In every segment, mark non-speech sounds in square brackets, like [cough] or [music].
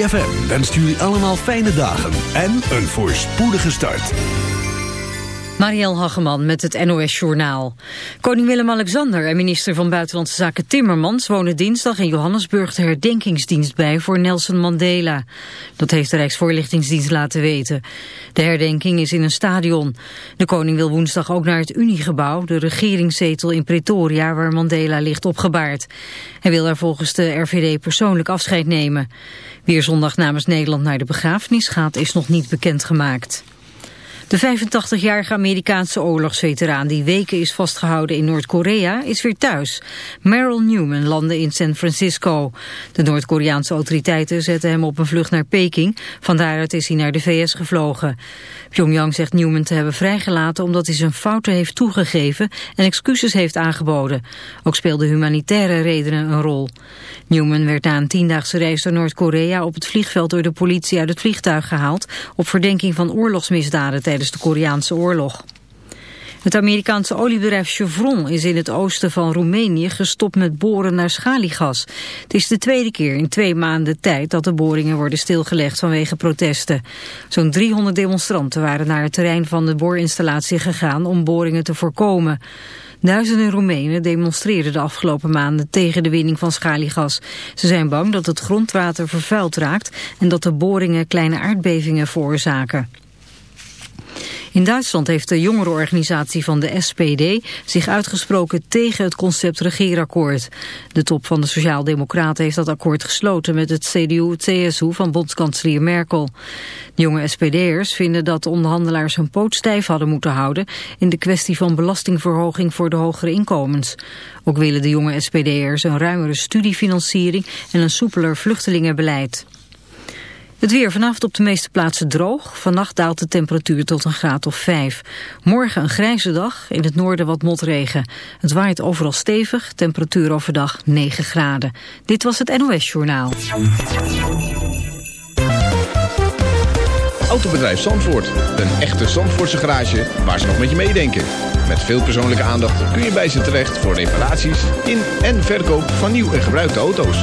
ZFM wenst jullie allemaal fijne dagen en een voorspoedige start. Marielle Hageman met het NOS Journaal. Koning Willem-Alexander en minister van Buitenlandse Zaken Timmermans... wonen dinsdag in Johannesburg de herdenkingsdienst bij voor Nelson Mandela. Dat heeft de Rijksvoorlichtingsdienst laten weten. De herdenking is in een stadion. De koning wil woensdag ook naar het Uniegebouw... de regeringszetel in Pretoria waar Mandela ligt opgebaard. Hij wil daar volgens de RVD persoonlijk afscheid nemen. Wie er zondag namens Nederland naar de begrafenis gaat is nog niet bekendgemaakt. De 85-jarige Amerikaanse oorlogsveteraan die weken is vastgehouden in Noord-Korea is weer thuis. Merrill Newman landde in San Francisco. De Noord-Koreaanse autoriteiten zetten hem op een vlucht naar Peking. Van daaruit is hij naar de VS gevlogen. Pyongyang zegt Newman te hebben vrijgelaten omdat hij zijn fouten heeft toegegeven en excuses heeft aangeboden. Ook speelden humanitaire redenen een rol. Newman werd na een tiendaagse reis door Noord-Korea op het vliegveld door de politie uit het vliegtuig gehaald op verdenking van oorlogsmisdaden tijdens de Koreaanse oorlog. Het Amerikaanse oliebedrijf Chevron is in het oosten van Roemenië gestopt met boren naar schaliegas. Het is de tweede keer in twee maanden tijd dat de boringen worden stilgelegd vanwege protesten. Zo'n 300 demonstranten waren naar het terrein van de boorinstallatie gegaan om boringen te voorkomen. Duizenden Roemenen demonstreerden de afgelopen maanden tegen de winning van schaliegas. Ze zijn bang dat het grondwater vervuild raakt en dat de boringen kleine aardbevingen veroorzaken. In Duitsland heeft de jongerenorganisatie van de SPD zich uitgesproken tegen het concept regeerakkoord. De top van de Sociaaldemocraten heeft dat akkoord gesloten met het CDU-CSU van bondskanselier Merkel. De jonge SPD'ers vinden dat de onderhandelaars hun poot stijf hadden moeten houden in de kwestie van belastingverhoging voor de hogere inkomens. Ook willen de jonge SPD'ers een ruimere studiefinanciering en een soepeler vluchtelingenbeleid. Het weer vanavond op de meeste plaatsen droog. Vannacht daalt de temperatuur tot een graad of 5. Morgen een grijze dag, in het noorden wat motregen. Het waait overal stevig, temperatuur overdag 9 graden. Dit was het NOS Journaal. Autobedrijf Zandvoort. Een echte Zandvoortse garage waar ze nog met je meedenken. Met veel persoonlijke aandacht kun je bij ze terecht voor reparaties in en verkoop van nieuw en gebruikte auto's.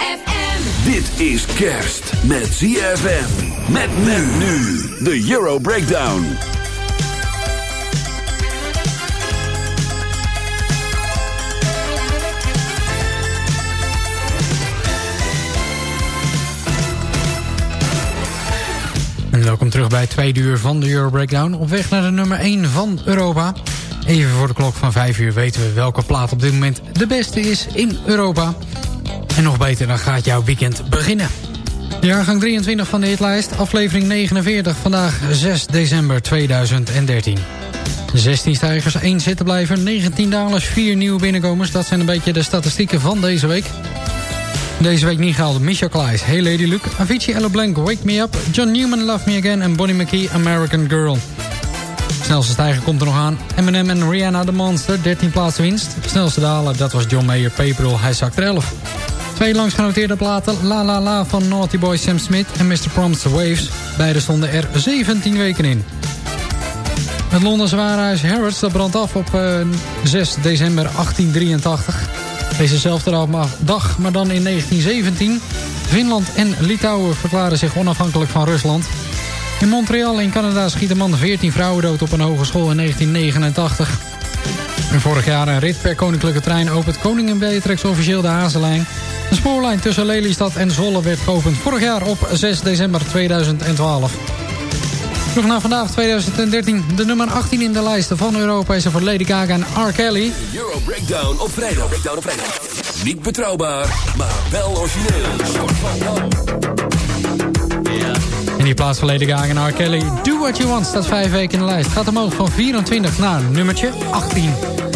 Dit is kerst met ZFM. Met men nu. De Euro Breakdown. En welkom terug bij het uur van de Euro Breakdown. Op weg naar de nummer 1 van Europa. Even voor de klok van 5 uur weten we welke plaat op dit moment de beste is in Europa. En nog beter, dan gaat jouw weekend beginnen. Jaargang 23 van de hitlijst, aflevering 49, vandaag 6 december 2013. 16 stijgers, 1 zittenblijver, 19 dalers, 4 nieuwe binnenkomers. Dat zijn een beetje de statistieken van deze week. Deze week niet gehaald Misha Kleis, Hey Lady Luke, Avicii Ella Blank, Wake Me Up, John Newman, Love Me Again en Bonnie McKee, American Girl. Snelste stijger komt er nog aan. Eminem en Rihanna The Monster, 13 plaatsen winst. Snelste daler, dat was John Mayer, Paperall, hij zakt er 11. Twee langsgenoteerde platen. La La La van Naughty Boy Sam Smith en Mr. Proms Waves. Beide stonden er 17 weken in. Het Londense warenhuis Harrods dat brandt af op eh, 6 december 1883. Dezezelfde dag, maar dan in 1917. Finland en Litouwen verklaren zich onafhankelijk van Rusland. In Montreal in Canada schiet een man 14 vrouwen dood op een hogeschool in 1989. En vorig jaar een rit per koninklijke trein opent Koningin Beatrix officieel de Hazenlijn. De spoorlijn tussen Lelystad en Zwolle werd geopend vorig jaar op 6 december 2012. Nog naar vandaag 2013. De nummer 18 in de lijsten van Europa is er voor Lady Gaga en R. Kelly. Euro Breakdown op vrijdag. Breakdown op vrijdag. Niet betrouwbaar, maar wel origineel. In die plaats geleden aan en R. Kelly. Do What You Want staat vijf weken in de lijst. Gaat omhoog van 24 naar nummertje 18.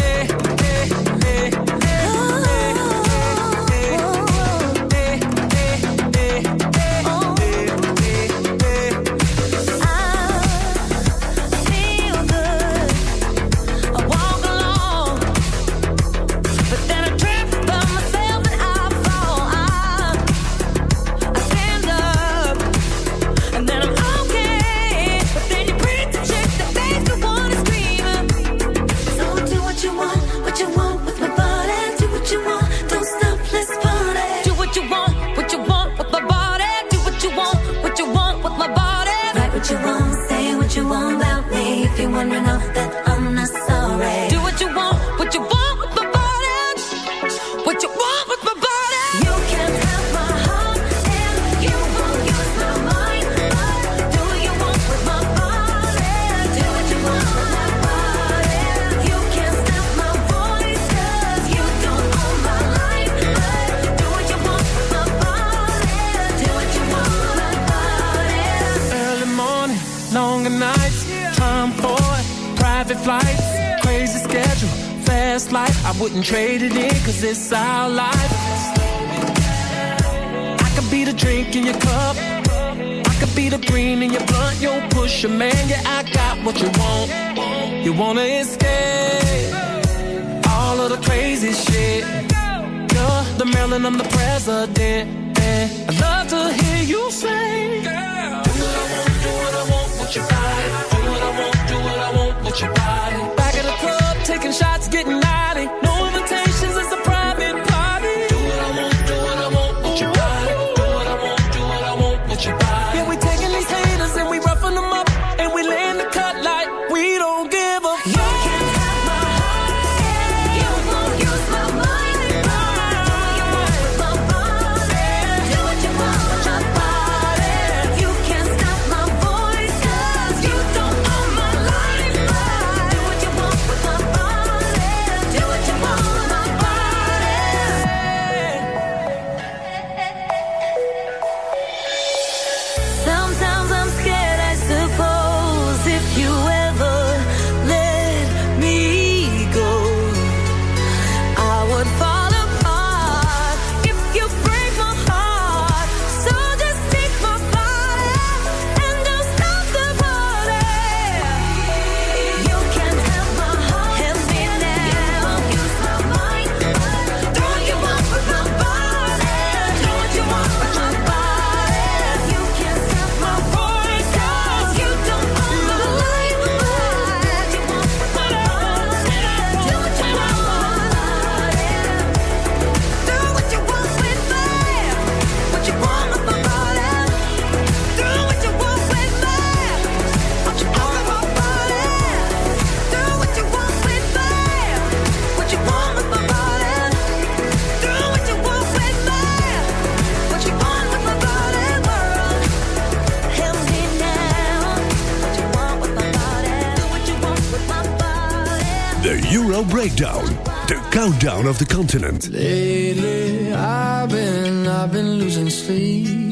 of the continent. Lately, I've been, I've been losing sleep.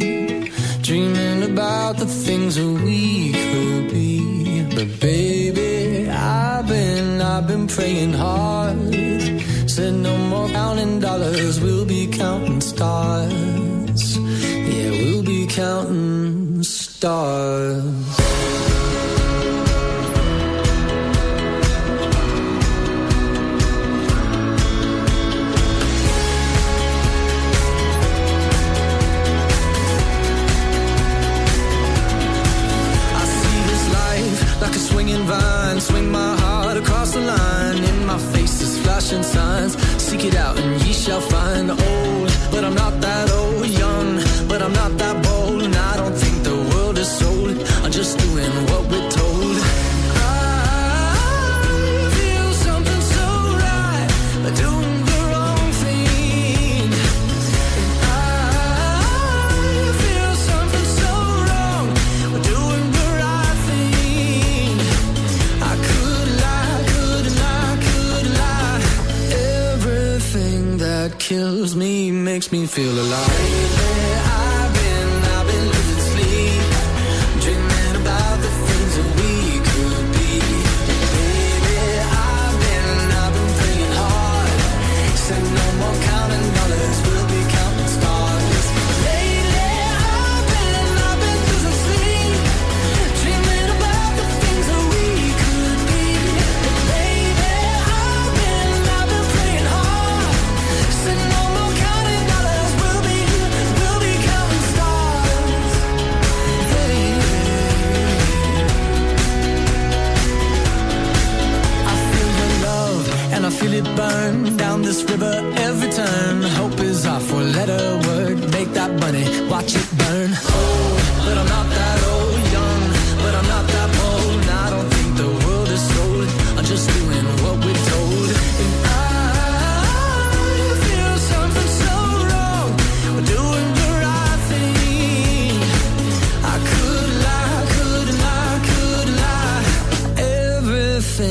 Feel alive.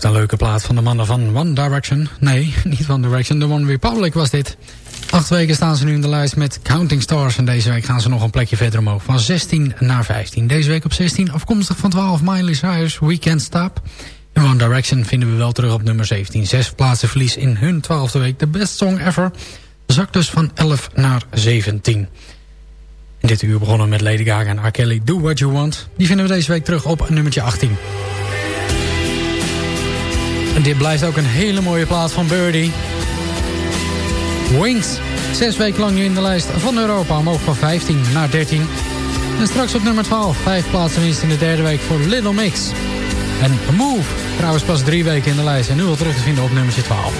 Blijft een leuke plaat van de mannen van One Direction. Nee, [laughs] niet One Direction, The One Republic was dit. Acht weken staan ze nu in de lijst met Counting Stars. En deze week gaan ze nog een plekje verder omhoog. Van 16 naar 15. Deze week op 16 afkomstig van 12 Miley Cyrus Weekend Stop. En One Direction vinden we wel terug op nummer 17. Zes plaatsen verlies in hun twaalfde week. De best song ever. Zakt dus van 11 naar 17. In dit uur begonnen met Lady Gaga en R. Kelly Do What You Want. Die vinden we deze week terug op nummertje 18. En dit blijft ook een hele mooie plaat van Birdie. Wings. Zes weken lang nu in de lijst van Europa. Omhoog van 15 naar 13. En straks op nummer 12. Vijf plaatsen winst in de derde week voor Little Mix. En Move. Trouwens pas drie weken in de lijst. En nu al terug te vinden op nummer 12.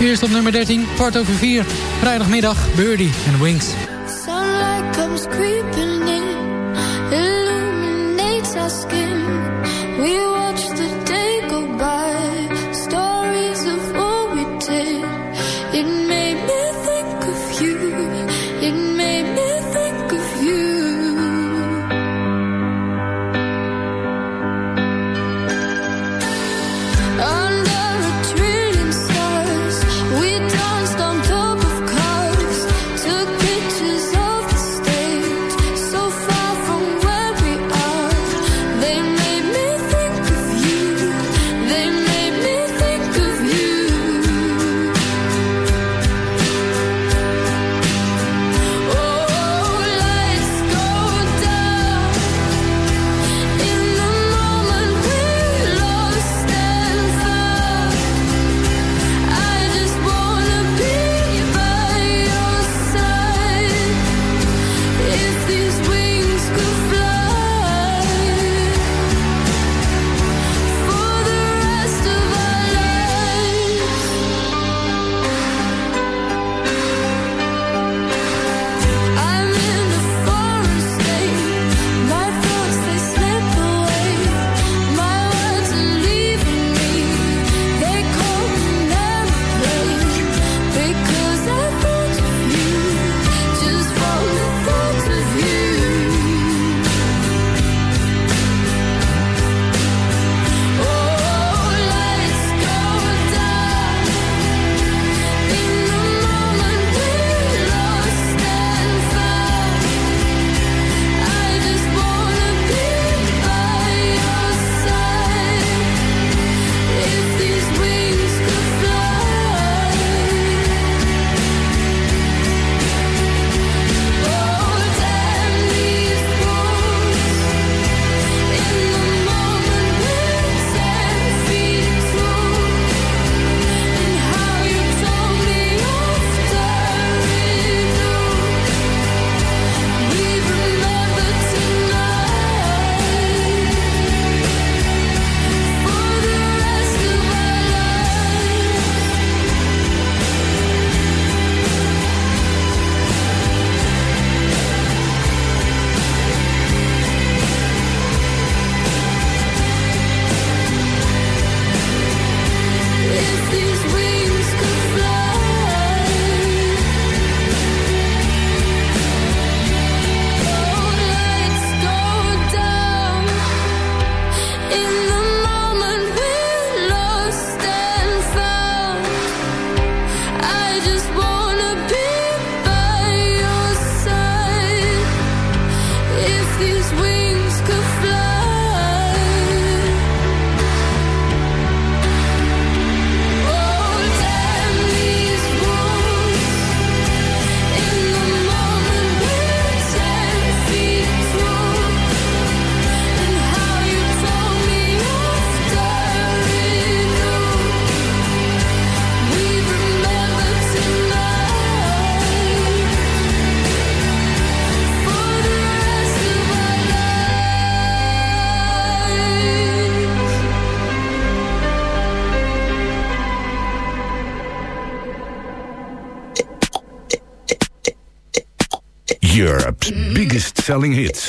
Eerst op nummer 13. Kwart over 4. Vrijdagmiddag. Birdie en Wings. Sunlight comes creeping in, illuminates our skin. We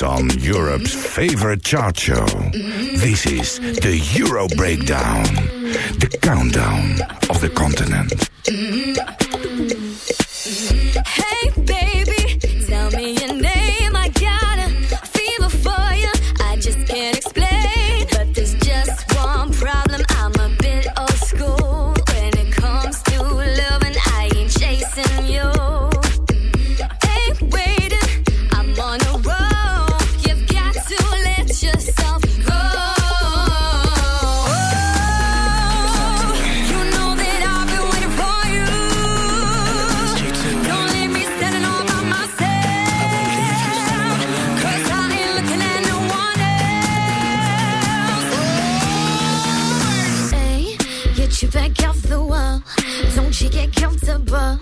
on Europe's favorite chart show. This is the Euro Breakdown, the countdown of the continent. Get you back off the wall. Don't you get comfortable.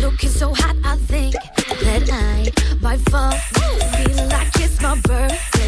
Looking so hot, I think that I might fall. Feel like it's my birthday.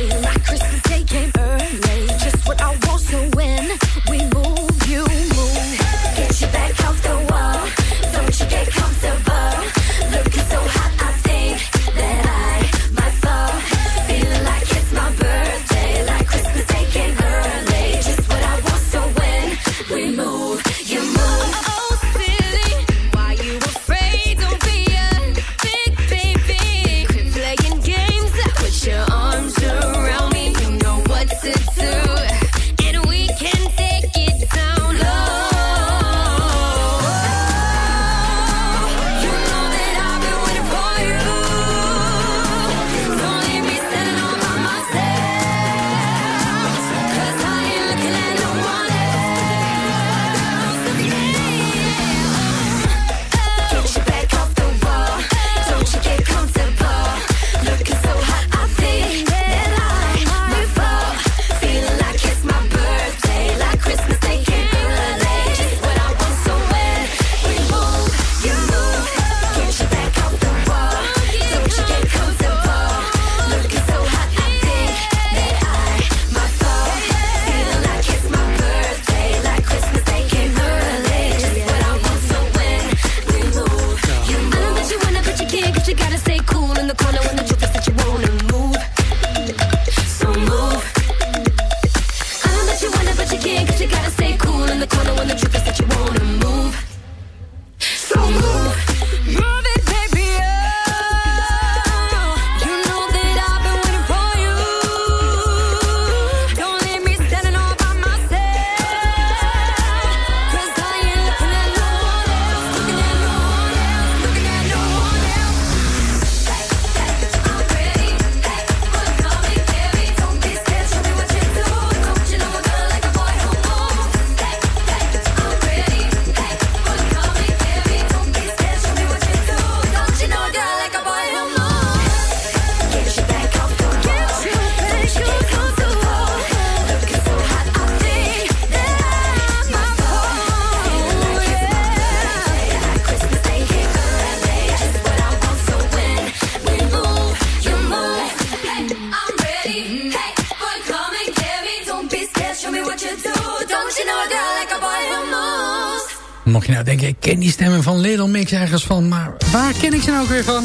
Mix ergens van... maar waar ken ik ze nou ook weer van?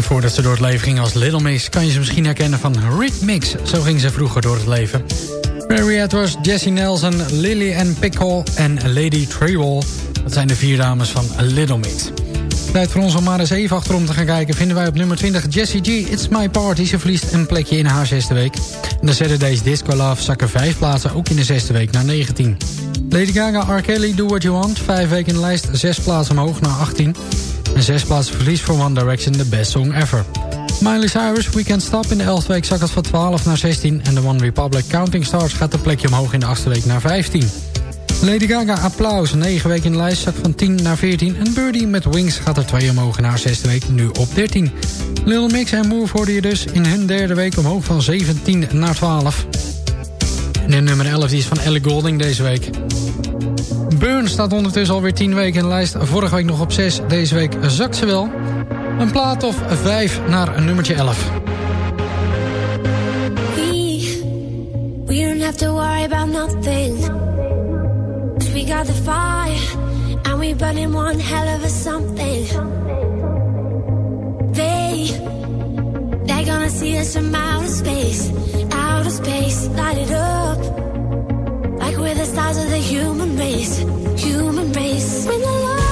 Voordat ze door het leven ging als Little Mix... kan je ze misschien herkennen van Rhythmix. Zo ging ze vroeger door het leven. Mary Edwards, Jessie Nelson, Lily Ann Pickle en Lady Trewell. Dat zijn de vier dames van Little Mix. Tijd voor ons om maar eens even achterom te gaan kijken... vinden wij op nummer 20 Jessie G, It's My Party. Ze verliest een plekje in haar zesde week. En de Saturdays Disco Love zakken vijf plaatsen... ook in de zesde week naar 19. Lady Gaga, R. Kelly, Do What You Want. Vijf weken in de lijst, zes plaatsen omhoog naar 18. En zes plaatsen verlies voor One Direction, de best song ever. Miley Cyrus, We Can't Stop. In de elfde week zak het van 12 naar 16. En de One Republic Counting Stars gaat een plekje omhoog in de achtste week naar 15. Lady Gaga, applaus. 9 weken in de lijst, zak van 10 naar 14. En Birdie met Wings gaat er 2 omhoog naar 6 week, nu op 13. Lil Mix en Move hoorde je dus in hun derde week omhoog van 17 naar 12. En nummer 11 die is van Ellie Golding deze week. Burn staat ondertussen alweer 10 weken in lijst. Vorige week nog op 6, deze week zakt ze wel. Een plaat of 5 naar nummertje 11. We, we don't have to worry about nothing. We got the fire and we burn in one hell of a something. They, they gonna see us from outer space. space, light it up. Like we're the stars of the human race, human race. When the light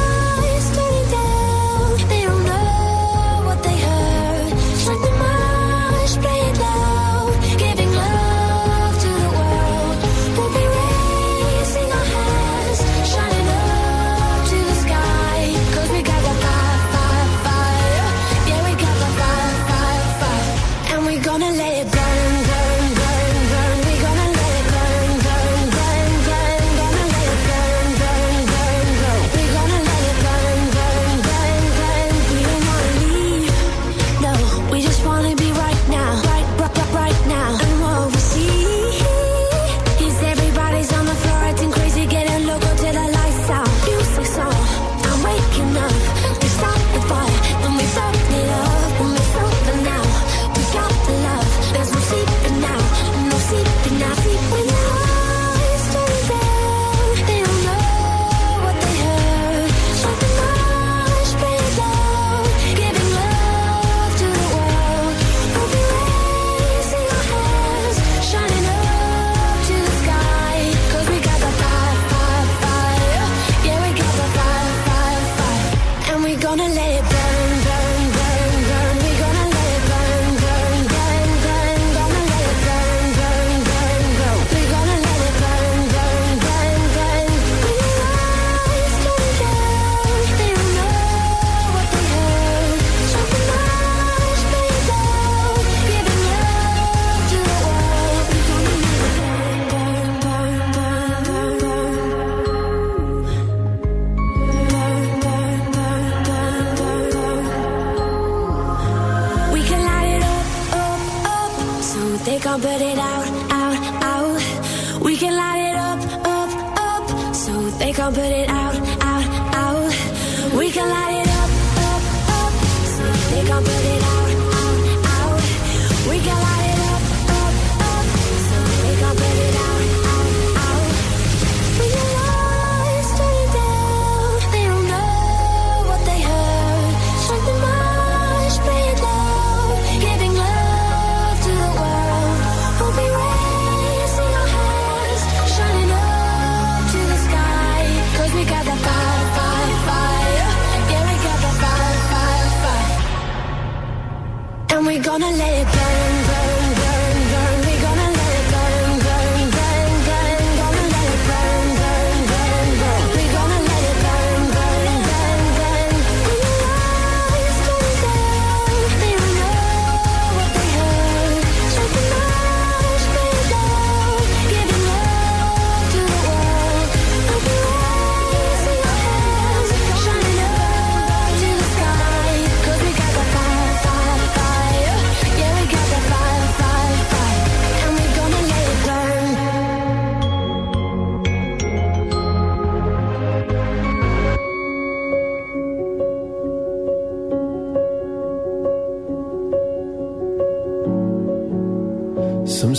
gonna let it burn.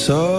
so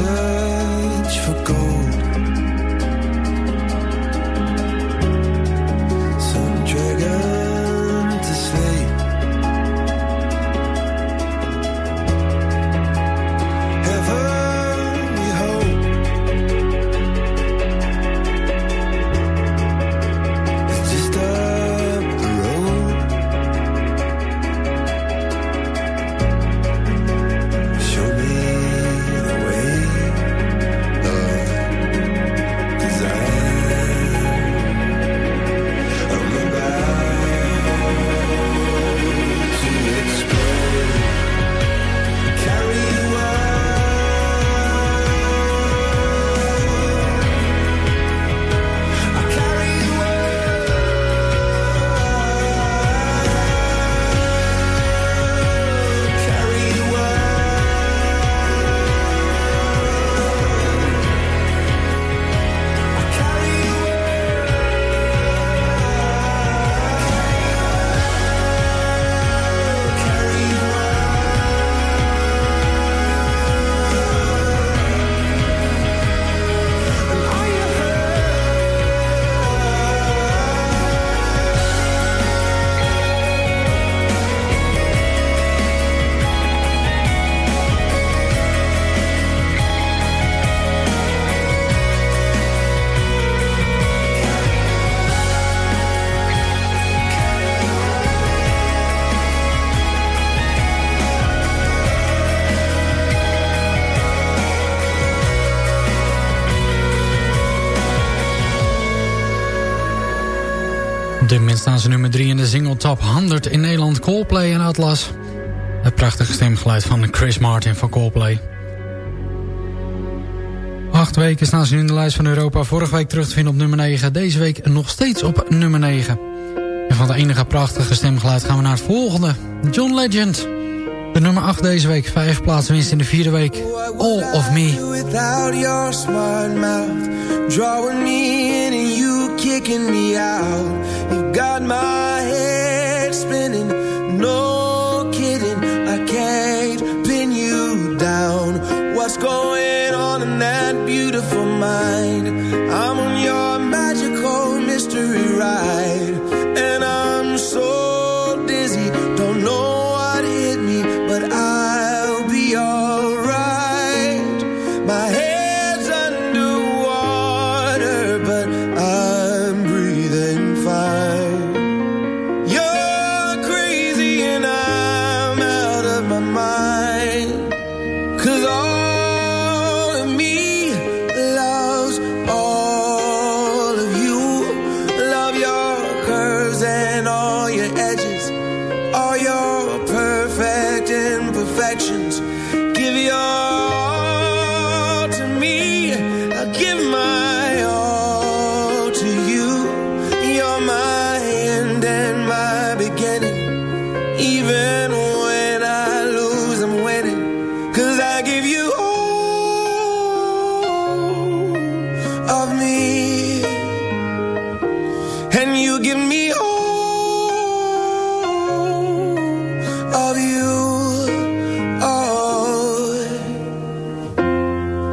search for gold. Dit moment staan ze nummer 3 in de single top 100 in Nederland. Coldplay en Atlas. Het prachtige stemgeluid van Chris Martin van Coldplay. Acht weken staan ze nu in de lijst van Europa. Vorige week terug te vinden op nummer 9. Deze week nog steeds op nummer 9. En van de enige prachtige stemgeluid gaan we naar het volgende. John Legend. De nummer 8 deze week. Vijf plaatsen winst in de vierde week. All of Me. Smart me out. You got my head spinning. No kidding i can't pin you down. What's going on in that beautiful mind? I'm on your magical mystery ride and i'm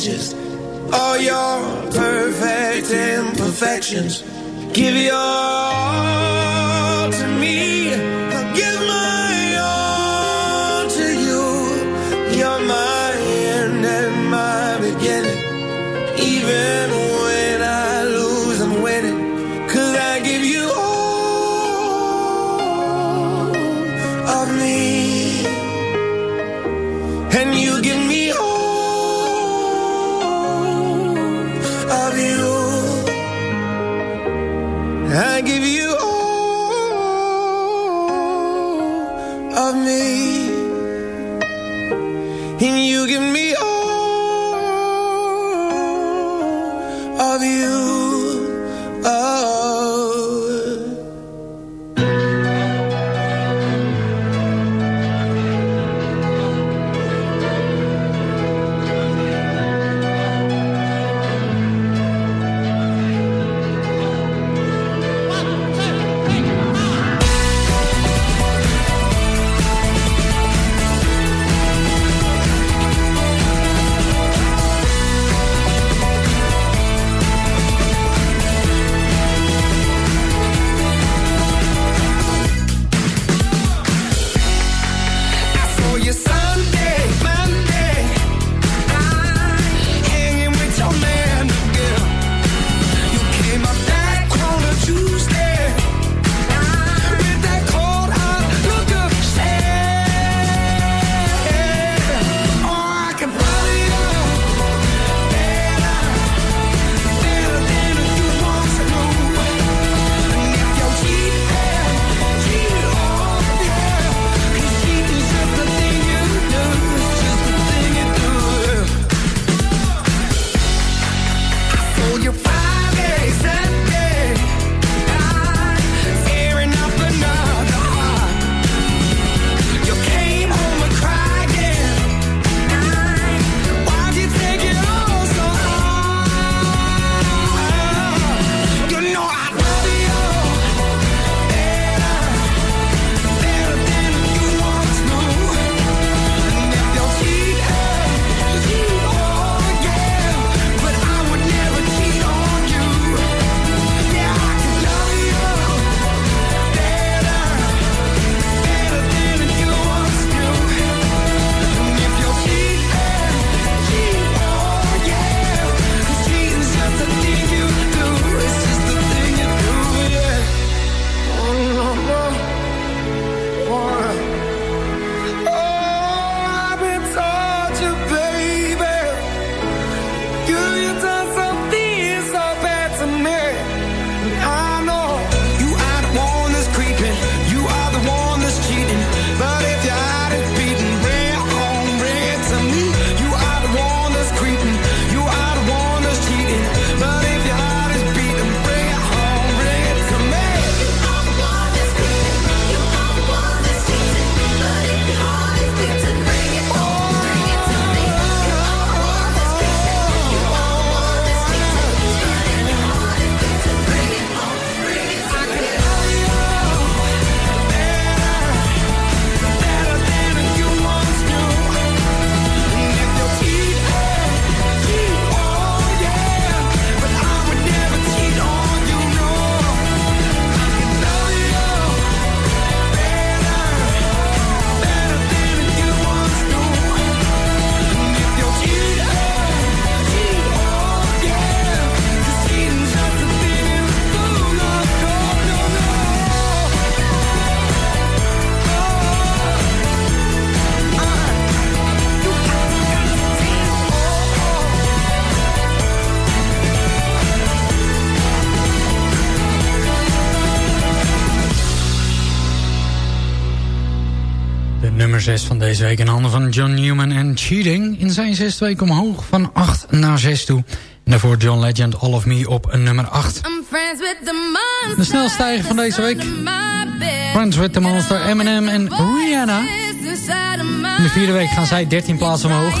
pleasures, all your perfect imperfections. Give your all to me. nummer 6 van deze week in handen van John Newman en Cheating. In zijn zesde week omhoog van 8 naar 6 toe. En daarvoor John Legend, All of Me op nummer 8. De snelstijger van deze week. Friends with the Monster, Eminem en Rihanna. In de vierde week gaan zij 13 plaatsen omhoog.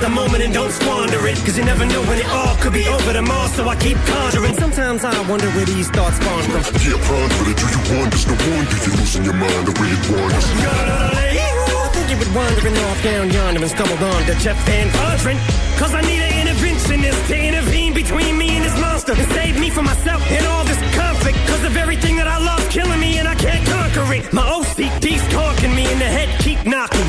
the moment and don't squander it. Cause you never know when it all could be over tomorrow, so I keep conjuring. Sometimes I wonder where these thoughts spawn from. Yeah, ponder it. Do you want wonder? No wonder you're losing your mind the way it wanders. I think you would wandering off down yonder and stumbled on to Jeff Van Vondren. Cause I need an interventionist to intervene between me and this monster and save me from myself and all this conflict. Cause of everything that I love killing me and I can't conquer it. My OCD's talking me in the head, keep knocking.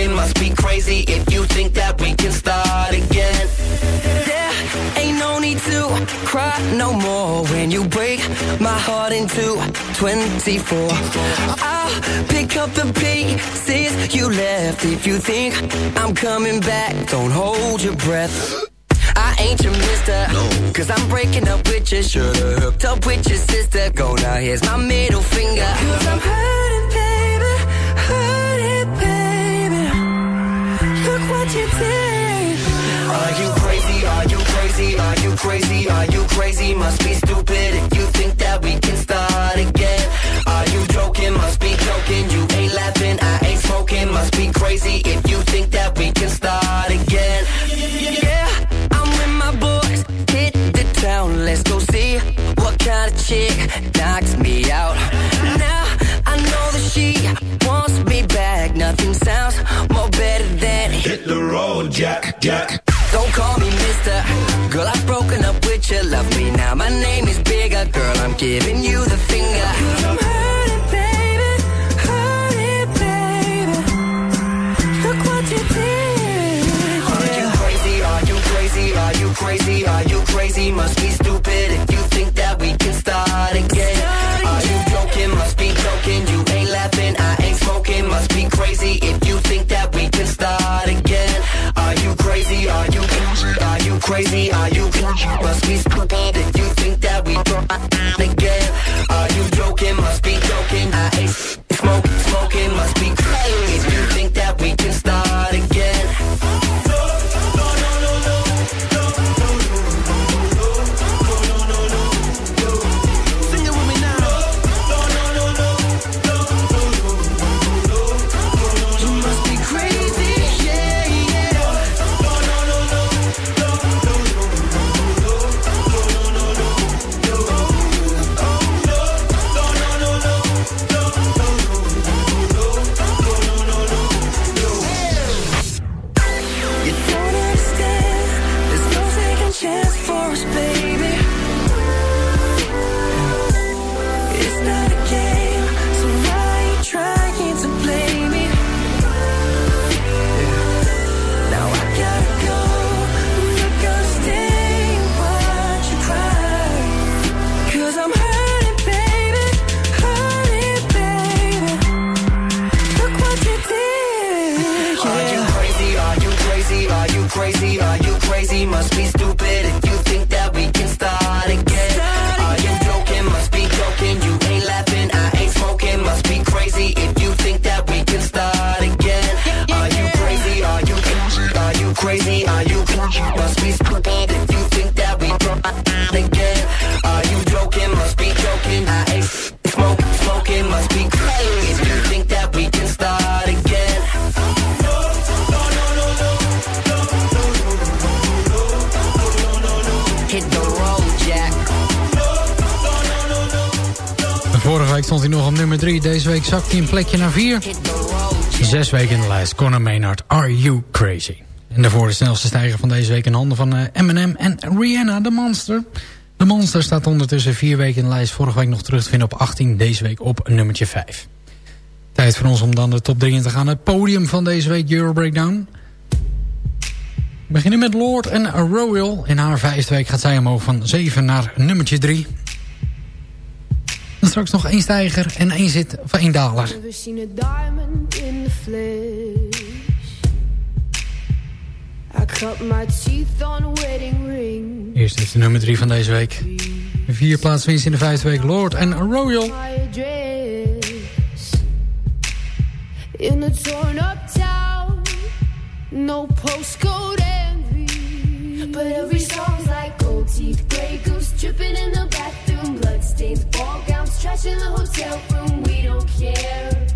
ain't. Must be crazy if you think that we can start again. There ain't no need to cry no more when you break my heart into 24. I'll pick up the pieces you left if you think I'm coming back. Don't hold your breath. I ain't your mister, cause I'm breaking up with you. Should've hooked up with your sister. Go now, here's my middle finger. Cause I'm hurting, Are you crazy? Are you crazy? Are you crazy? Are you crazy? Must be stupid if you think that we can start again. Are you joking? Must be joking. You ain't laughing. I ain't smoking. Must be crazy if you think that we can start again. Yeah, I'm with my boys. Hit the town. Let's go see what kind of chick knocks me out. Now she wants me back. Nothing sounds more better than hit the road, Jack, Jack. Don't call me mister. Girl, I've broken up with you. Love me now. My name is bigger. Girl, I'm giving you the finger. I'm hurting, baby. Hurting, baby. Look what you did. Are you crazy? Are you crazy? Are you crazy? Are you crazy? Must be stupid if you think that we can start again. Start again. Are you joking? Must be joking. You laughing. I ain't smoking. Must be crazy if you think that we can start again. Are you crazy? Are you crazy? Are you crazy? Are you crazy? Must be stupid if you think that we can again. Are you joking? Must be joking. I ain't smoking. Smoking. Must be crazy een plekje naar 4. Zes weken in de lijst. Conor Maynard, Are You Crazy? En daarvoor de snelste stijger van deze week in handen van Eminem en Rihanna, The Monster. De Monster staat ondertussen vier weken in de lijst. Vorige week nog terug te vinden op 18, deze week op nummertje 5. Tijd voor ons om dan de top 3 in te gaan. Het podium van deze week, Euro Breakdown. We beginnen met Lord en Royal. In haar vijfde week gaat zij omhoog van 7 naar nummertje 3. Straks nog één stijger en één zit van één daler. Never seen a diamond in the flesh. I cut my teeth on a wedding ring. Eerst is de nummer 3 van deze week. Vier plaatswinst in de vijfde week. Lord en Royal. In a torn up town. No postcode envy, but every gold teeth, gray goose dripping in the bathroom, bloodstains, ball gowns, trash in the hotel room. We don't care.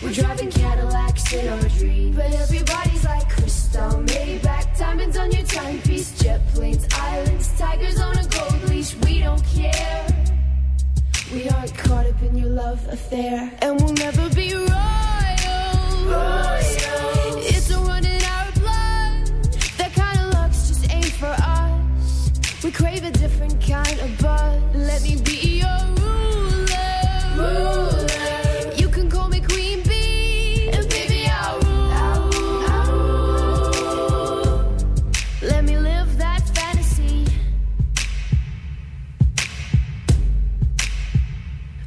We're driving Cadillacs in our dreams, but everybody's like crystal, Maybach, diamonds on your timepiece, jet planes, islands, tigers on a gold leash. We don't care. We aren't caught up in your love affair, and we'll never be royal. It's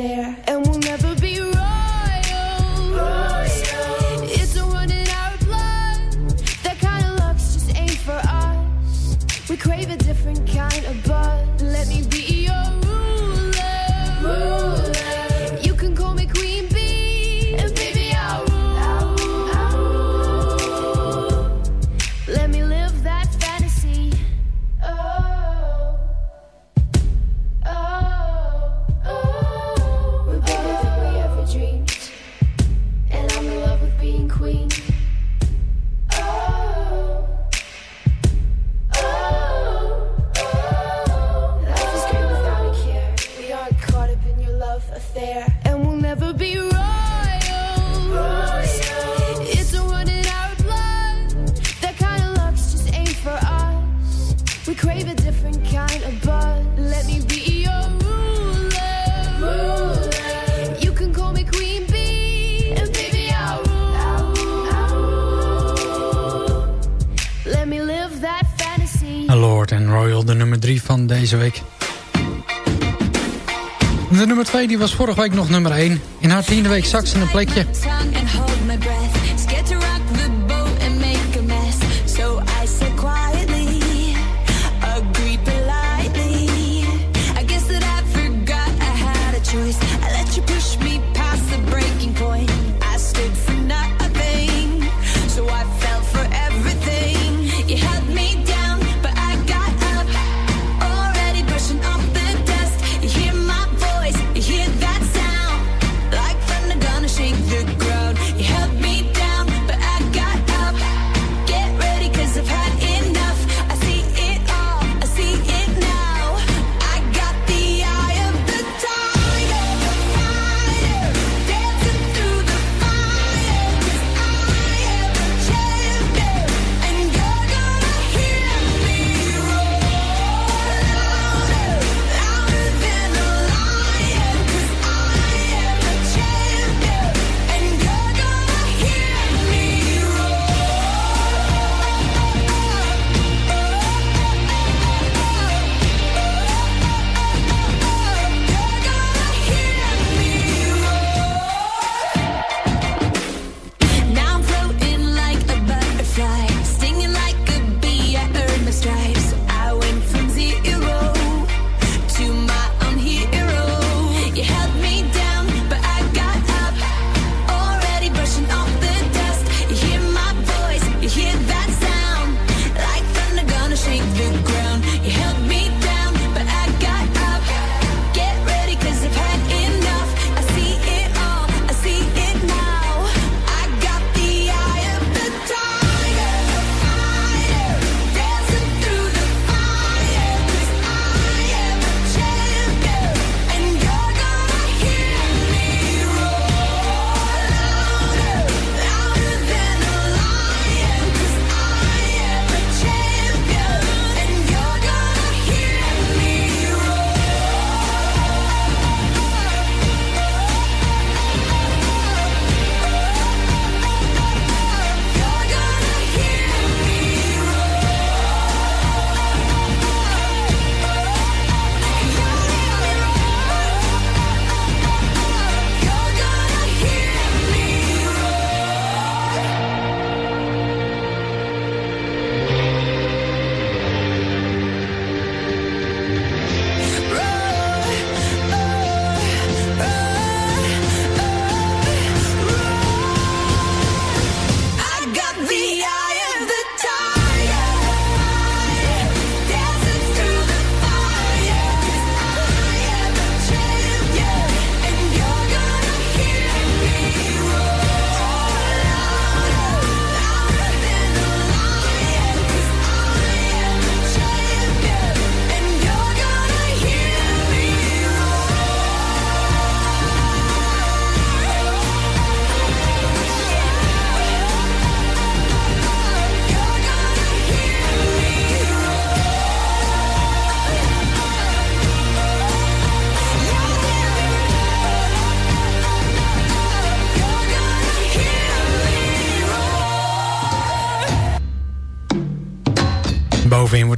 love vorige week nog nummer 1. In haar tiende week zak ze een plekje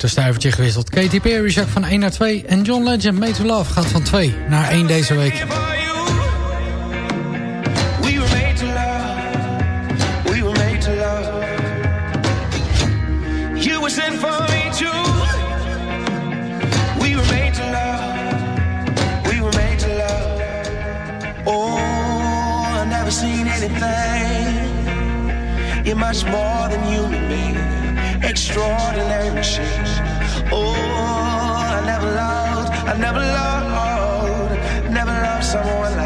wordt een stuivertje gewisseld. Katy Perry zag van 1 naar 2 en John Legend Made to Love gaat van 2 naar 1 deze week. We were made to love, we were made to love, oh I never seen anything. you much more than you imagine. extraordinary machine. Oh, I never loved, I never loved, never loved someone like